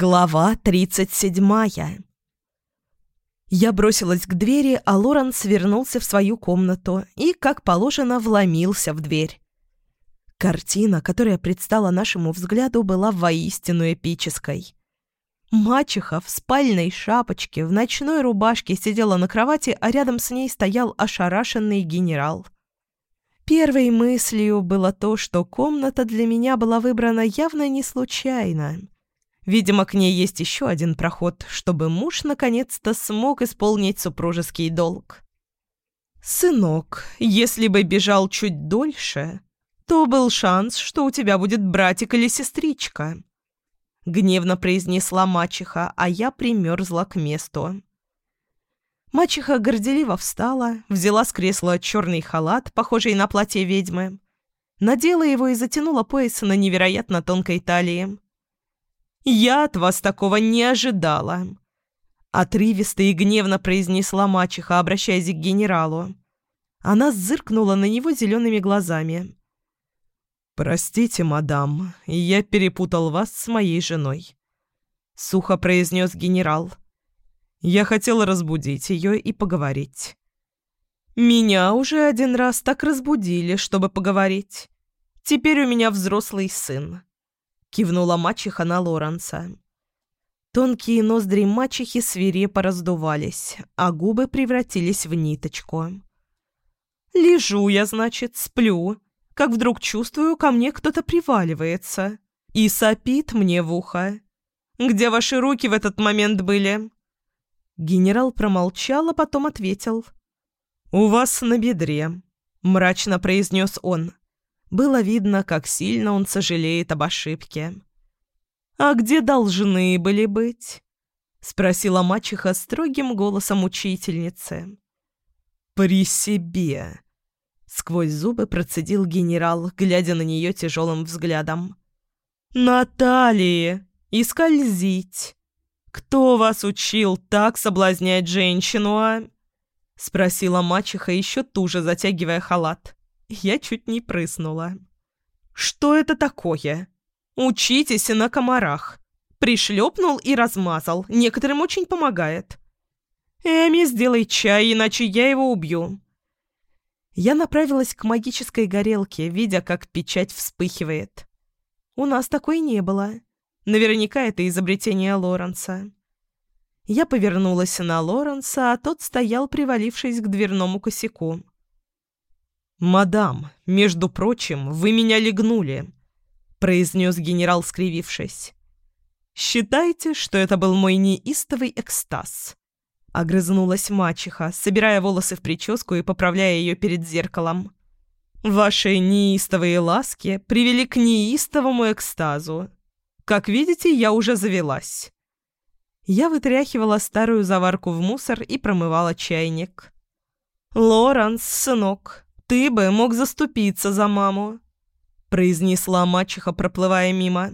Глава тридцать седьмая. Я бросилась к двери, а Лоренс вернулся в свою комнату и, как положено, вломился в дверь. Картина, которая предстала нашему взгляду, была воистину эпической. Мачеха в спальной шапочке, в ночной рубашке сидела на кровати, а рядом с ней стоял ошарашенный генерал. Первой мыслью было то, что комната для меня была выбрана явно не случайно — Видимо, к ней есть еще один проход, чтобы муж наконец-то смог исполнить супружеский долг. «Сынок, если бы бежал чуть дольше, то был шанс, что у тебя будет братик или сестричка», — гневно произнесла мачеха, а я примерзла к месту. Мачеха горделиво встала, взяла с кресла черный халат, похожий на платье ведьмы, надела его и затянула пояс на невероятно тонкой талии. «Я от вас такого не ожидала!» Отрывисто и гневно произнесла мачеха, обращаясь к генералу. Она зыркнула на него зелеными глазами. «Простите, мадам, я перепутал вас с моей женой», — сухо произнес генерал. «Я хотел разбудить ее и поговорить». «Меня уже один раз так разбудили, чтобы поговорить. Теперь у меня взрослый сын. — кивнула мачеха на Лоренса. Тонкие ноздри мачехи свирепо раздувались, а губы превратились в ниточку. «Лежу я, значит, сплю, как вдруг чувствую, ко мне кто-то приваливается и сопит мне в ухо. Где ваши руки в этот момент были?» Генерал промолчал, а потом ответил. «У вас на бедре», — мрачно произнес он. Было видно, как сильно он сожалеет об ошибке. «А где должны были быть?» — спросила мачеха строгим голосом учительницы. «При себе!» — сквозь зубы процедил генерал, глядя на нее тяжелым взглядом. «Натальи! И скользить! Кто вас учил так соблазнять женщину, а?» — спросила мачеха, еще туже затягивая халат. Я чуть не прыснула. «Что это такое? Учитесь на комарах. Пришлепнул и размазал. Некоторым очень помогает. Эми, сделай чай, иначе я его убью». Я направилась к магической горелке, видя, как печать вспыхивает. У нас такой не было. Наверняка это изобретение Лоренса. Я повернулась на Лоренса, а тот стоял, привалившись к дверному косяку. «Мадам, между прочим, вы меня легнули», — произнес генерал, скривившись. «Считайте, что это был мой неистовый экстаз», — огрызнулась мачеха, собирая волосы в прическу и поправляя ее перед зеркалом. «Ваши неистовые ласки привели к неистовому экстазу. Как видите, я уже завелась». Я вытряхивала старую заварку в мусор и промывала чайник. «Лоранс, сынок, «Ты бы мог заступиться за маму», — произнесла мачеха, проплывая мимо.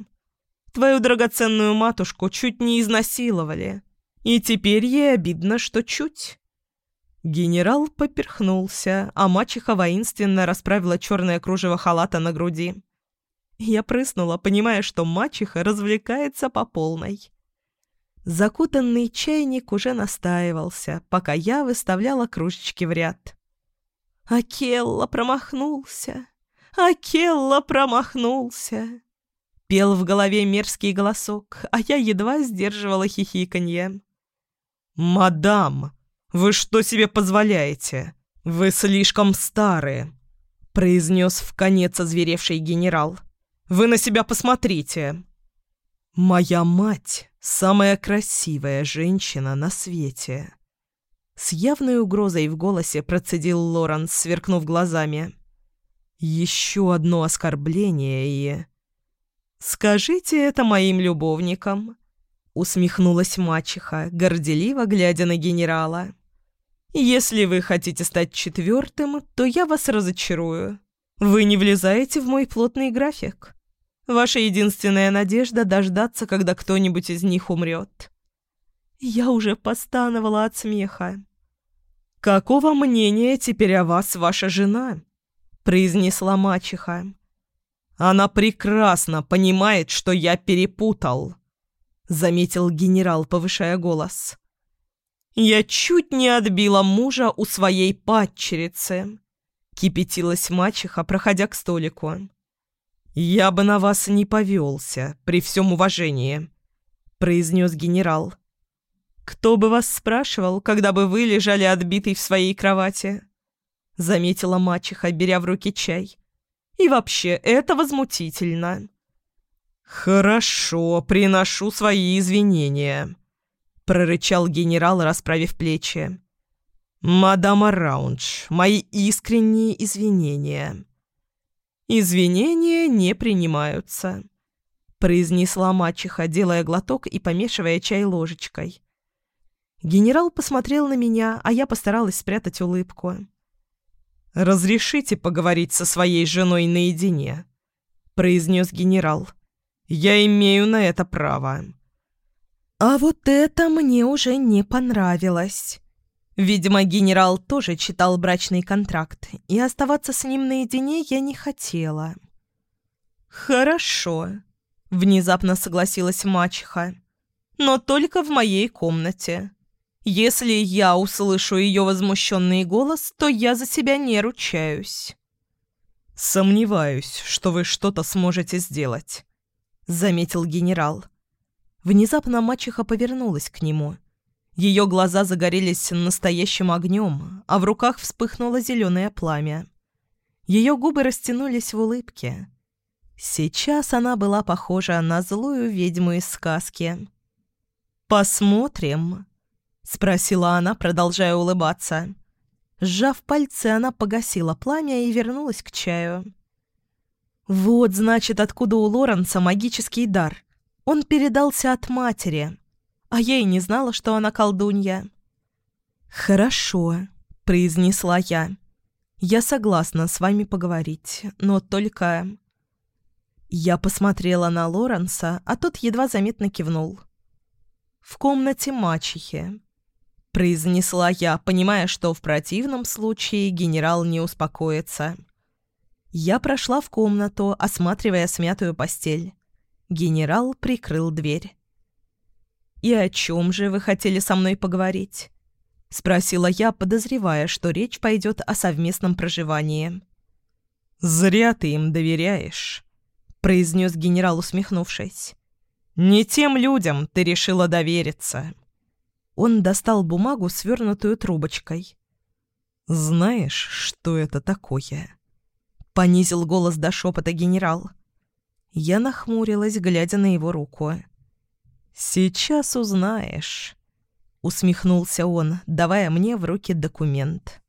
«Твою драгоценную матушку чуть не изнасиловали, и теперь ей обидно, что чуть». Генерал поперхнулся, а мачеха воинственно расправила черное кружево халата на груди. Я прыснула, понимая, что мачеха развлекается по полной. Закутанный чайник уже настаивался, пока я выставляла кружечки в ряд. Акелла промахнулся! Акелла промахнулся!» Пел в голове мерзкий голосок, а я едва сдерживала хихиканье. «Мадам, вы что себе позволяете? Вы слишком старые!» произнес в конец озверевший генерал. «Вы на себя посмотрите!» «Моя мать — самая красивая женщина на свете!» С явной угрозой в голосе процедил Лоренс, сверкнув глазами. «Еще одно оскорбление и...» «Скажите это моим любовникам», — усмехнулась мачеха, горделиво глядя на генерала. «Если вы хотите стать четвертым, то я вас разочарую. Вы не влезаете в мой плотный график. Ваша единственная надежда — дождаться, когда кто-нибудь из них умрет». Я уже постановала от смеха. «Какого мнения теперь о вас ваша жена?» — произнесла мачеха. «Она прекрасно понимает, что я перепутал». — заметил генерал, повышая голос. «Я чуть не отбила мужа у своей падчерицы», — кипятилась мачеха, проходя к столику. «Я бы на вас не повелся, при всем уважении», — произнес генерал. «Кто бы вас спрашивал, когда бы вы лежали отбитый в своей кровати?» — заметила мачеха, беря в руки чай. «И вообще, это возмутительно». «Хорошо, приношу свои извинения», — прорычал генерал, расправив плечи. «Мадам Раундж, мои искренние извинения». «Извинения не принимаются», — произнесла мачеха, делая глоток и помешивая чай ложечкой. Генерал посмотрел на меня, а я постаралась спрятать улыбку. «Разрешите поговорить со своей женой наедине», — произнес генерал. Я имею на это право». А вот это мне уже не понравилось. Видимо, генерал тоже читал брачный контракт, и оставаться с ним наедине я не хотела. «Хорошо», — внезапно согласилась мачеха. «Но только в моей комнате. Если я услышу ее возмущенный голос, то я за себя не ручаюсь». «Сомневаюсь, что вы что-то сможете сделать», — заметил генерал. Внезапно мачеха повернулась к нему. Ее глаза загорелись настоящим огнем, а в руках вспыхнуло зеленое пламя. Ее губы растянулись в улыбке. Сейчас она была похожа на злую ведьму из сказки. «Посмотрим», — спросила она, продолжая улыбаться. Сжав пальцы, она погасила пламя и вернулась к чаю. Вот, значит, откуда у Лоренса магический дар. Он передался от матери. А я и не знала, что она колдунья. «Хорошо», — произнесла я. «Я согласна с вами поговорить, но только...» Я посмотрела на Лоренса, а тот едва заметно кивнул. «В комнате мачехи», — произнесла я, понимая, что в противном случае генерал не успокоится. Я прошла в комнату, осматривая смятую постель. Генерал прикрыл дверь. «И о чем же вы хотели со мной поговорить?» — спросила я, подозревая, что речь пойдет о совместном проживании. «Зря ты им доверяешь», — произнес генерал, усмехнувшись. «Не тем людям ты решила довериться». Он достал бумагу, свернутую трубочкой. «Знаешь, что это такое?» Понизил голос до шепота генерал. Я нахмурилась, глядя на его руку. «Сейчас узнаешь», — усмехнулся он, давая мне в руки документ.